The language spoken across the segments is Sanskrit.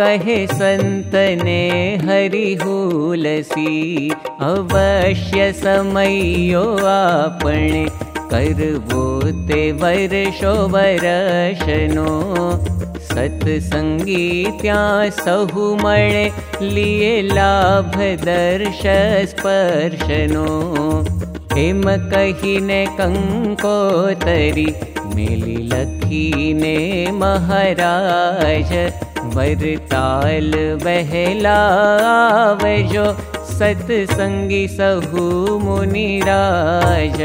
कहे सन्तने हरिहूलसी अवश्य समयो आपण करवो ते वर्षो वर्षनो। सत्सङ्गीतया लिये लाभ दर्श स्पर्शनो। हिम कहिने ने कंकोतरि ली महाराज। वरताल बहलावजो सत्संगी सहु मुनिराज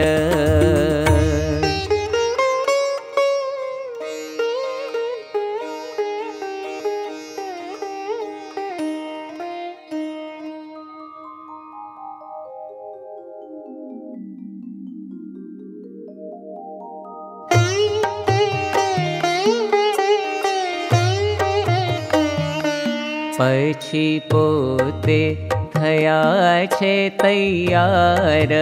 પછી પોતે થયા છે તૈયાર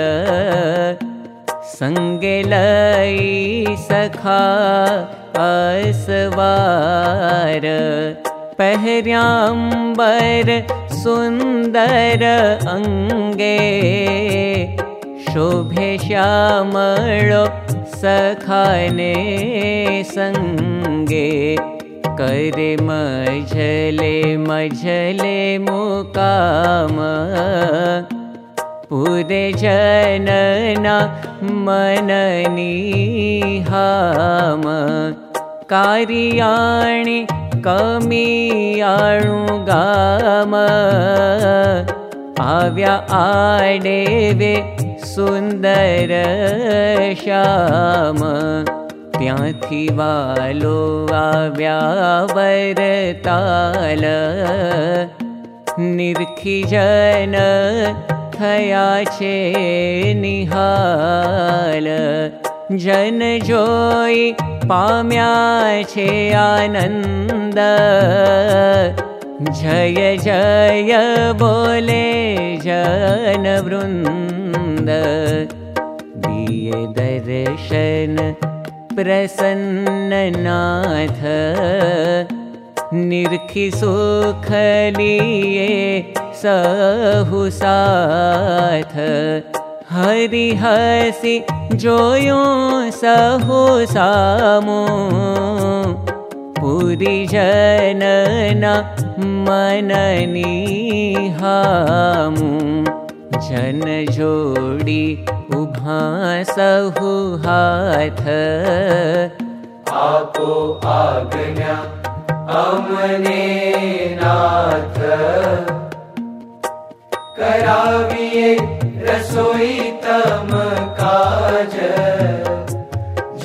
સંગે લઈ સખા અસવાર પહેર્યાંબર સુંદર અંગે શોભે શ્યામળો સખાને સંગે करे मझले मझले मुकाम। पुरे जनना मननी कारियाणि कमियाणु गाम। आव्या आडेवे सुन्दर श्याम ત્યાંથી વાલો આવ્યા વરતાલ નિરખી જન થયા છે નિહાલ જન જોઈ પામ્યા છે આનંદ જય જય બોલે જન વૃંદ દિય દર્શન प्रसन्ननाथ निर्खि सहु साथ। हरि हसि जोयो सहु सामो। पुरी जनना मननी हामु जन जोड़ी उभा सहु हाथ। आपो आज्ञा अमने नाथ। कराविए रसोई तम काज।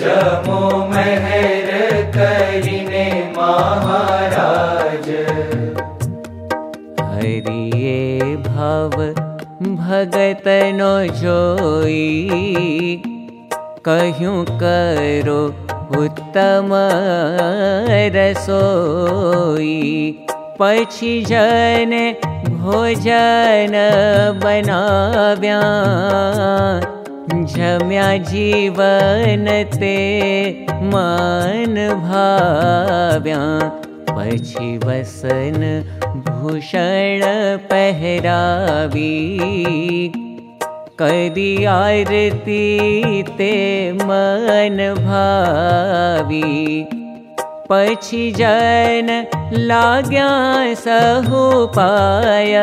जमो महर करिने महाराज। हरिये भाव भगतनो जोई। कहूँ करो उत्तम रसोई। पछी जन भोजन बनाव्या। जम्या जीवन ते मन भाव्या। पछी वसन भूषण पहरावी। करी आरती ते मन भावी। पछी जन लाग्या सहु पाय।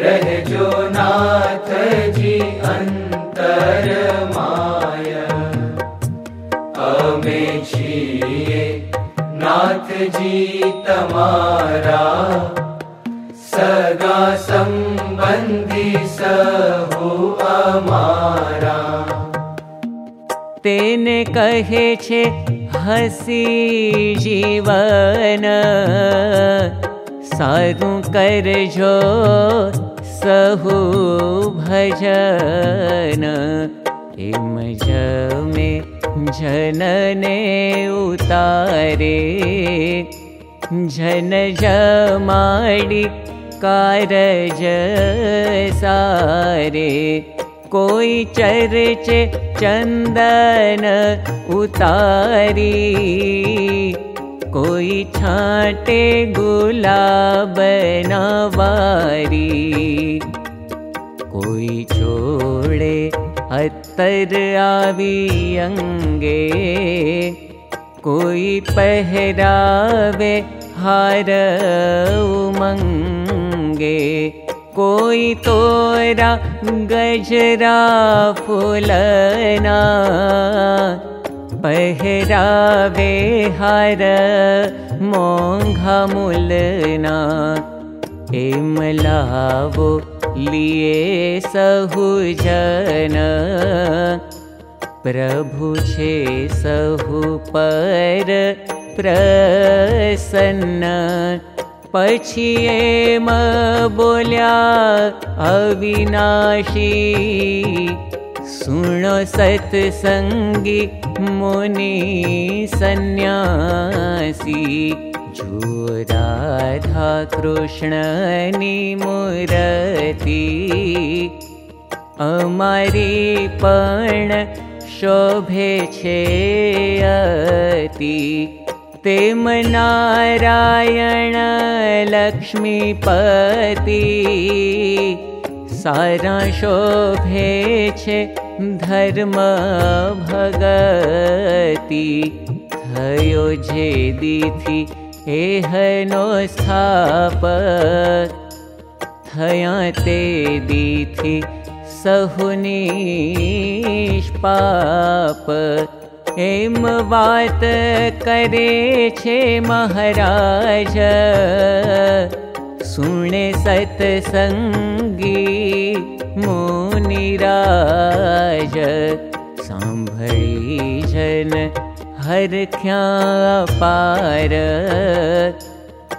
रह जो नाथ जी अंतर नाथ जी तमारा सगा संबंधी सहु अमारा। तेने कहे छे हसी जीवन साधु करजो सहु भजन जमे जनने उतारे। जन जमाडी कारज सारे कोई चर्चे चंदन उतारी। कोई छाटे गुलाब नवारी। कोई छोड़े अतर आवी अंगे कोई पहरावे हार उमंगे। कोई तोरा गजरा फुलना पहरावे हार मोघा मुलना। एमलावो लिए सहु जन। प्रभु छे सहु पर प्रसन्न। पछी एम बोल्या अविनाशी। सुनो सत्संगी मुनि सन्यासी राधा कृष्णनि मूर्ति तेम नारायण लक्ष्मीपति सारा शोभे छे धर्म जे दीथी एहनो स्थाप थया ते दीथी सहुनिष्पाप एम वात करे छे महाराज। सुणे सत्संगी मुनिराज। सांभळी जन हर ख्या पार।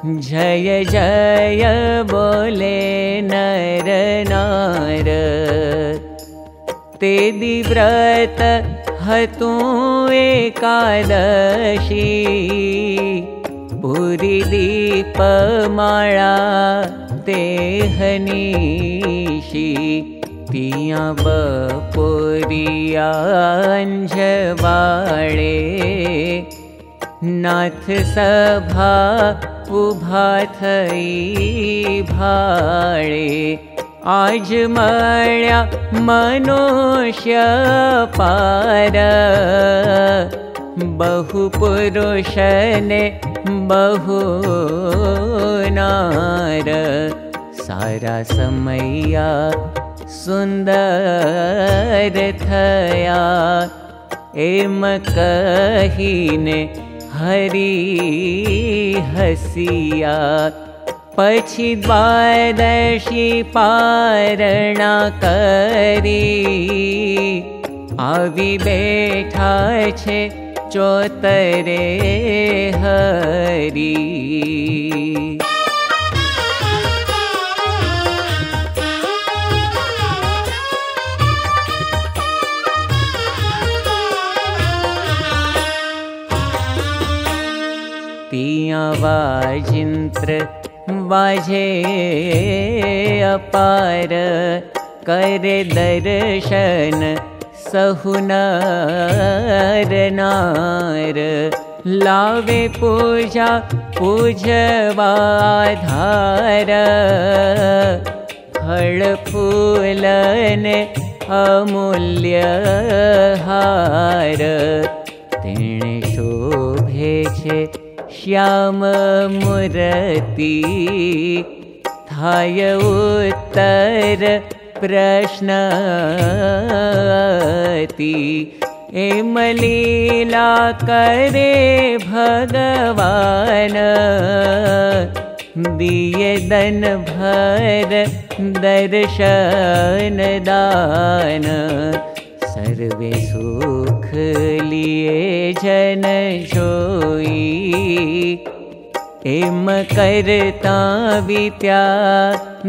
जय जय बोले नर नार। ते दिव्रत हतु एकादशी। पुरी दीपमाळा ते तिया बपोरियांजवाळे नाथ सभा उभा थई भाळे। आज मळ्या मनुष्य पार। बहु पुरुषने बहु नार। सारा समया सुन्दर थया। एम कहीने हरि हसिया। पछी द्वादशी पारणा करी। आवी बैठा छे चोतरे हरी तिया वाजिंत्र वाजे अपार करे दर्शन सहुनार नार लावे पूजा पूजवाधार फल फूलने अमूल्य श्याम मूर्ति थाय उत्तर प्रश्नति। एम लीला करे भगवान। दिए दन भर दर्शन दान सर्वे सुख लिए जन जोई। एम करता वित्या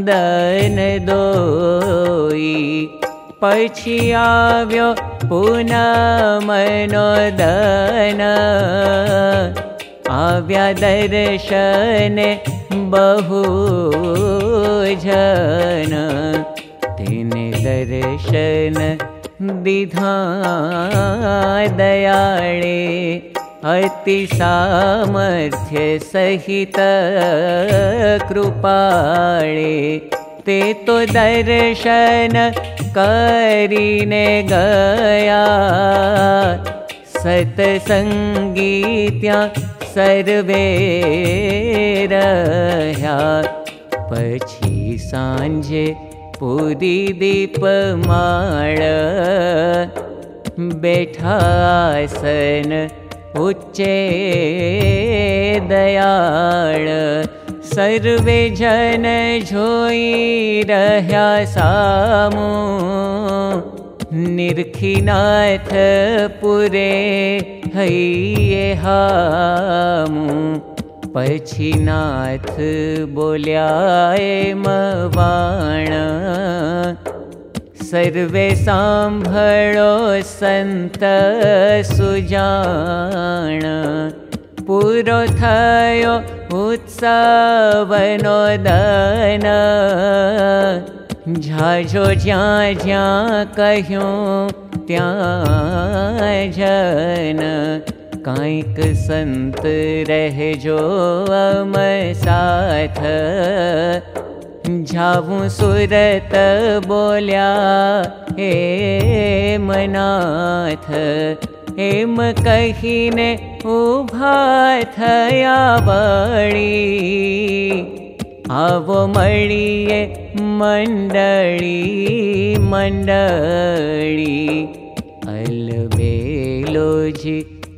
दन दोई। पछी आव्यो पुनः मनोदन। आव्या दर्शन बहु जन तेने दर्शन दिधा दयाळे अति सामर्थ्य सहित कृपाळे ते तो दर्शन करीने गया। सतसङ्गीत्या सर्वे रह्या। पछी साञ्जे दीपमाळ बेठासन उच्चे दयाळ। सर्वे जन रह्या सामो निर्खिनाथ पुरे हैये हामु मवाण सर्वे साम्भळो सन्त सुजाण पुरो थयो उत्सवनो दन झाझो ज्या ज्या कह्यो त्या जन कांक साथ। जाऊं सुरत बोल्या हे मनाथ कहीने उभा थया बड़ी आवो मळिये मण्डळी मण्डळी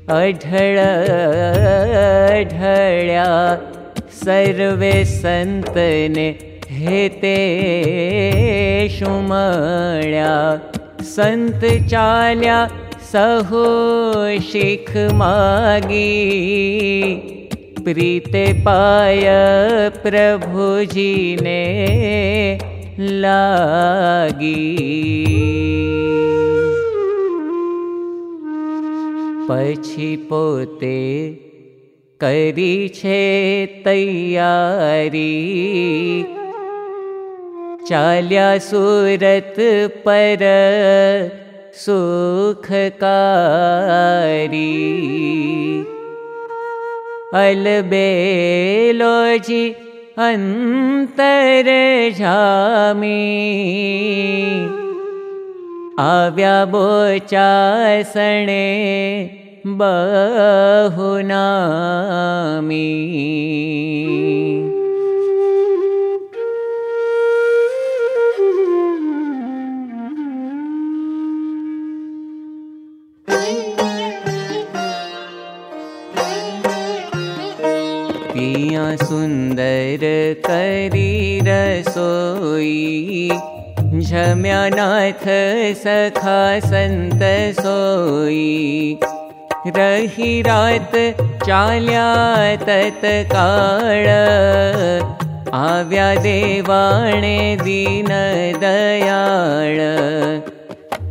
अढळ ढळ्या सर्वे संतने हेते शुमळ्या। संत चाल्या सहो शिख मागी। प्रीते पाय प्रभुजी ने लागी पछी पोते करी छे तैयारी। चाल्या सूरत पर सुखकारी। अलबेलोजी अन्तर जामी आव्या बोचासणे बहुनामी सुन्दर करी रसोई झम्यानाथ सखा सन्त सोई। रही रात चाल्या तत्काळ आव्या देवाणे दीन दयाळ।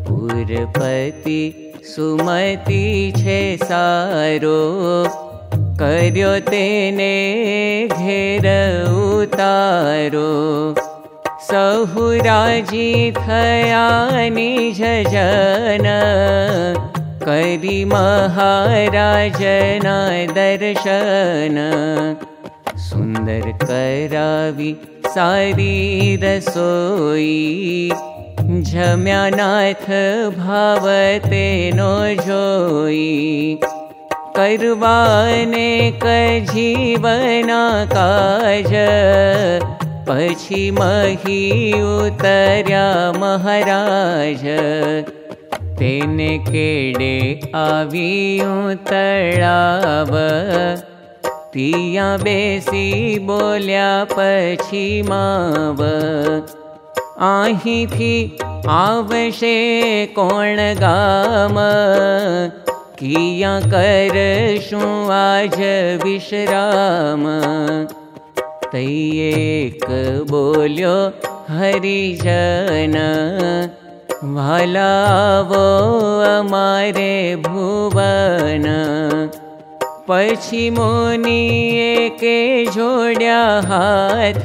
पुरपति सुमति छे सारो। कर्यो तेने घेर उतारो सहुराजी थया निज जन करी महाराजना दर्शन। सुन्दर करावी सारी रसोई। झम्यानाथ भावते नो जोई। करवाने कजीवना काज पछी मही उतर्या महाराज। तेने केडे आवियूं तळाव तिया बेसी बोल्या पछी माव। आहीथी आवशे कोण गाम। किया करशु आज विश्राम तैयेक बोल्यो हरिजन वालावो अमारे भुवन। पछी मोनी के जोड्या हाथ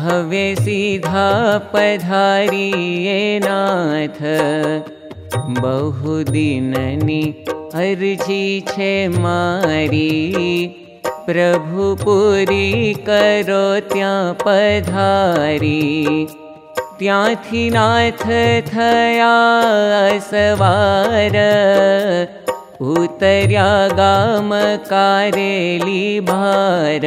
हवे सीधा पधारिए नाथ। बहुदिननी अर्जी छे मारी प्रभुपुरी करो त्याधारि त्याथया सवार उतर्या म कारेली भार।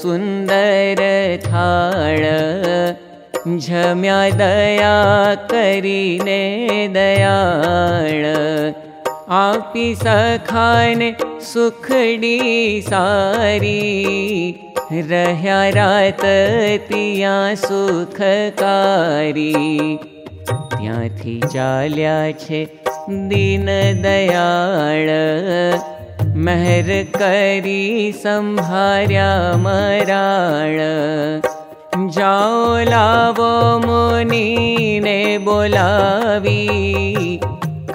सन्दरथाण जम्या दया दयाण આપી સખાને સુખડી સારી રહ્યા રાત ત્યાં સુખકારી ત્યાંથી ચાલ્યા છે દીન દયાળ મહેર કરી સંભાર્યા મરાળ જાઓ લાવો મુનિને બોલાવી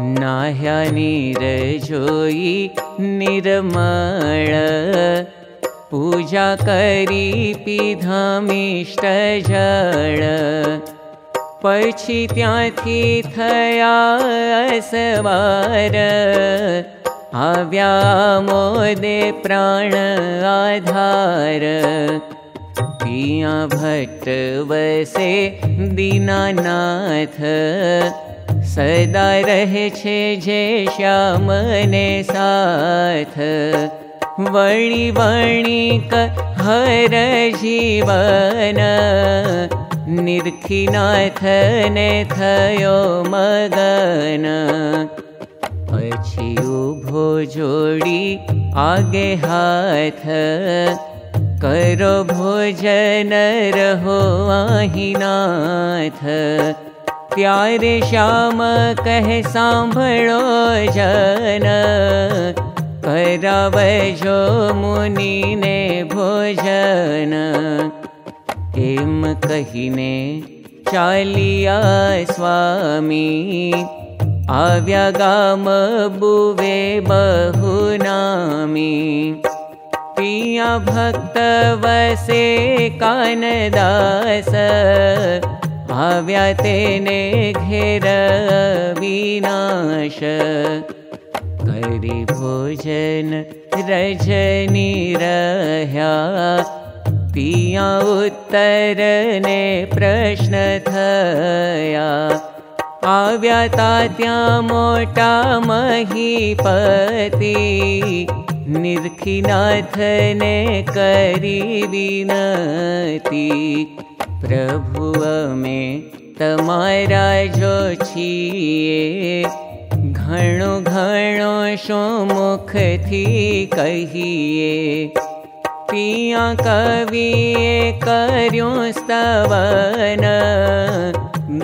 नाह्या नीरजोयि निर्मळ। पूजा पी धामिष्ट थया त्याया आव्या मोदे प्राण आधार। पिया भट्ट वसे दीनानाथ। सदा रे ज्या मने सा वर्णी क हर जीवन। निर्खिनाथयो मदनोडी आगे करो भोजनहिना प्यारे श्याम कह साम्भो जन। कराव मुनि ने भोजन। किं कहिने चालिया स्वामी आव्या गा मुवे बहु नामी पिया भक्तवसे कान आव्या तेने घेर विनाश भोजन रजनी रह्या पिया उत्तरने प्रश्न थया। आव्या त्या मोटा महीपति। निर्खिनाथने करी विनती प्रभु में तमारा जो छिए घणो घणो शो मुखथी कहिए पिया कविए कर्यो स्तवन।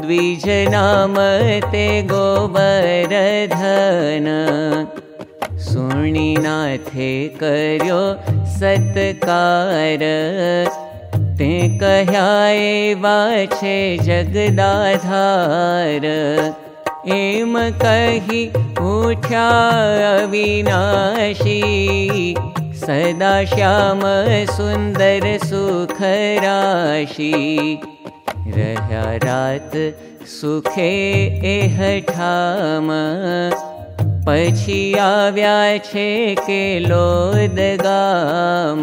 द्विज नाम ते गोवर्धन सुणिनाथे कर्यो सत्कार ते कह्याए वाछे जगदाधार। एम कही उठ्या अविनाशी सदा श्याम सुन्दर सुखराशि। रह्या रात सुखे एहठाम पछी आव्या छे के लोदगाम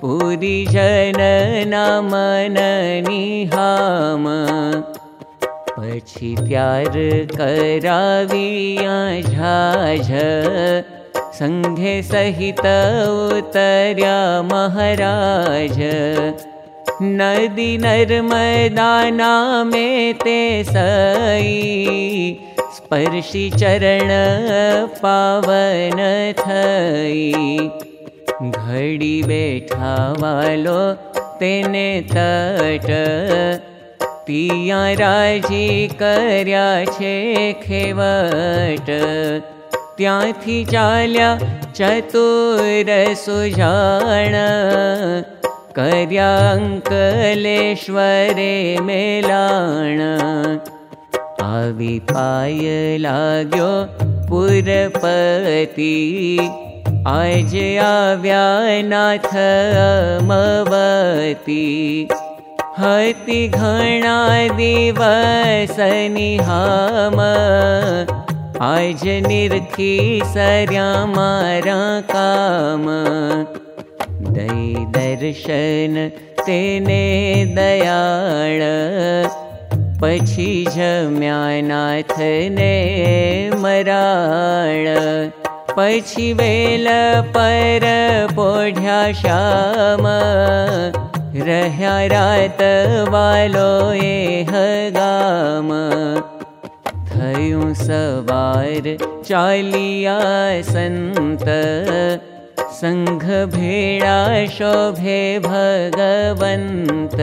पुरिजननमननिहाम पछि त्यार कराविया झाझ। सङ्घे सहित उतर्या महाराज। नदी नरमदानामे ते सई। स्पर्शि चरण पावन थई। ઘડી બેઠા વાલો તેને તટ પિયા રાજી કર્યા છે ખેવટ ત્યાંથી ચાલ્યા ચતુર સુજાણ કર્યા અંકલેશ્વરે મેલાણ આવી પાય લાગ્યો પુરપતિ आज नाथ मवती हति घणा दिवसनि हाम आज निर्खी सर्या मारा काम दई दर्शन तेने दयाळ। पछी जम्या नाथने मराळ पछि वेल पर पोढ्या श्याम। रह्या रात वालो ए हगाम। थयूं सवार चालिया संत। संघ भेडा शोभे भगवन्त।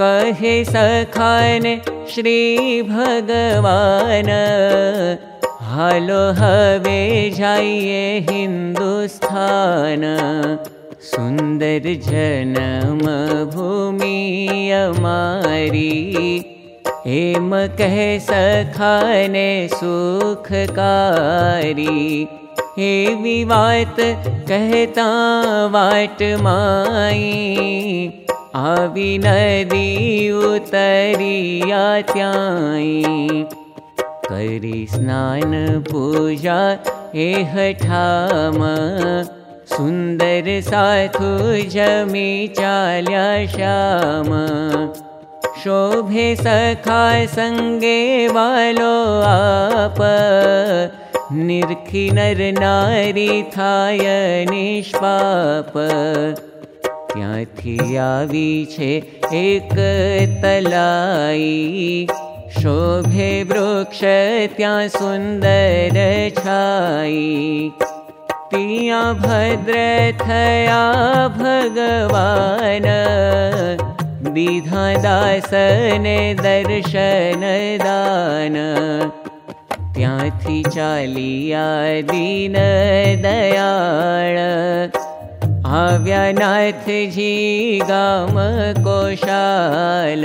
कहे सखान श्री भगवान्। हालो ह वे जाये हिन्दुस्थान सुन्दर जन म भूमि मा हे कह सखा ने सुख कारि हे विहता वाट् माय आवि करि स्नान पूजा एह ठाम। सुन्दर साथु जमी चाल्या श्याम। शोभे सखा सङ्गे वालो आप। निर्खि नर नारी थाय निष्पाप। त्याथि आवी छे एक तलाई। शोभे वृक्ष त्या भद्रया भगवान। विधा दासने दर्शन दानीन चालिया दीन नाथ आव्यानाथजी गाम कोशाल।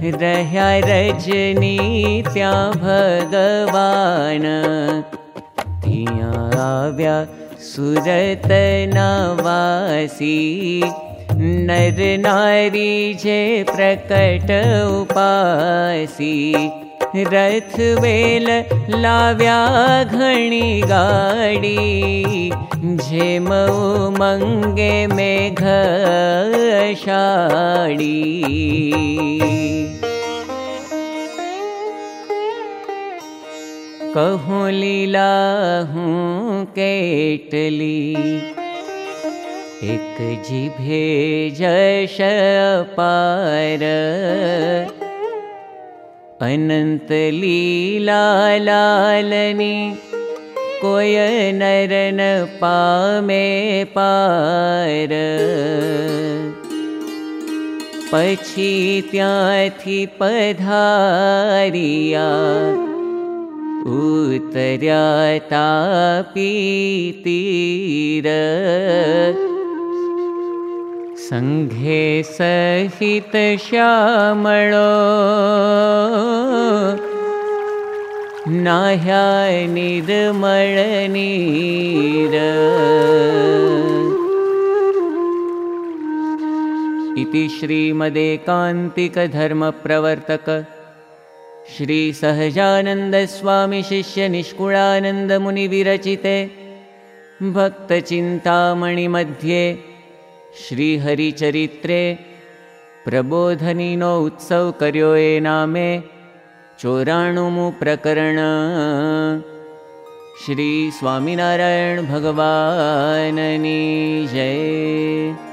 हृदया रजनी त्या नर नारी जे प्रकट उपासी। रथ वेल लाव्या घणी गाडी। झेम मंगे मेघ शाडी। कहूँ लीला केटली। एक जिभे जश पार अनन्त लीला लालनी कोय नरन पामे पार। पछी त्य पधारिया उतर्या तापी तीर सङ्घे सहित श्यामळो नाह्या निर्मळनीर इति श्रीमदेकान्तिकधर्मप्रवर्तक श्रीसहजानन्दस्वामिशिष्यनिष्कुळानन्दमुनिविरचिते भक्तचिन्तामणिमध्ये श्रीहरिचरित्रे प्रबोधनीनो उत्सव कर्यो ए नामे चोराणुमु प्रकरण श्री स्वामिनारायण भगवाननी जय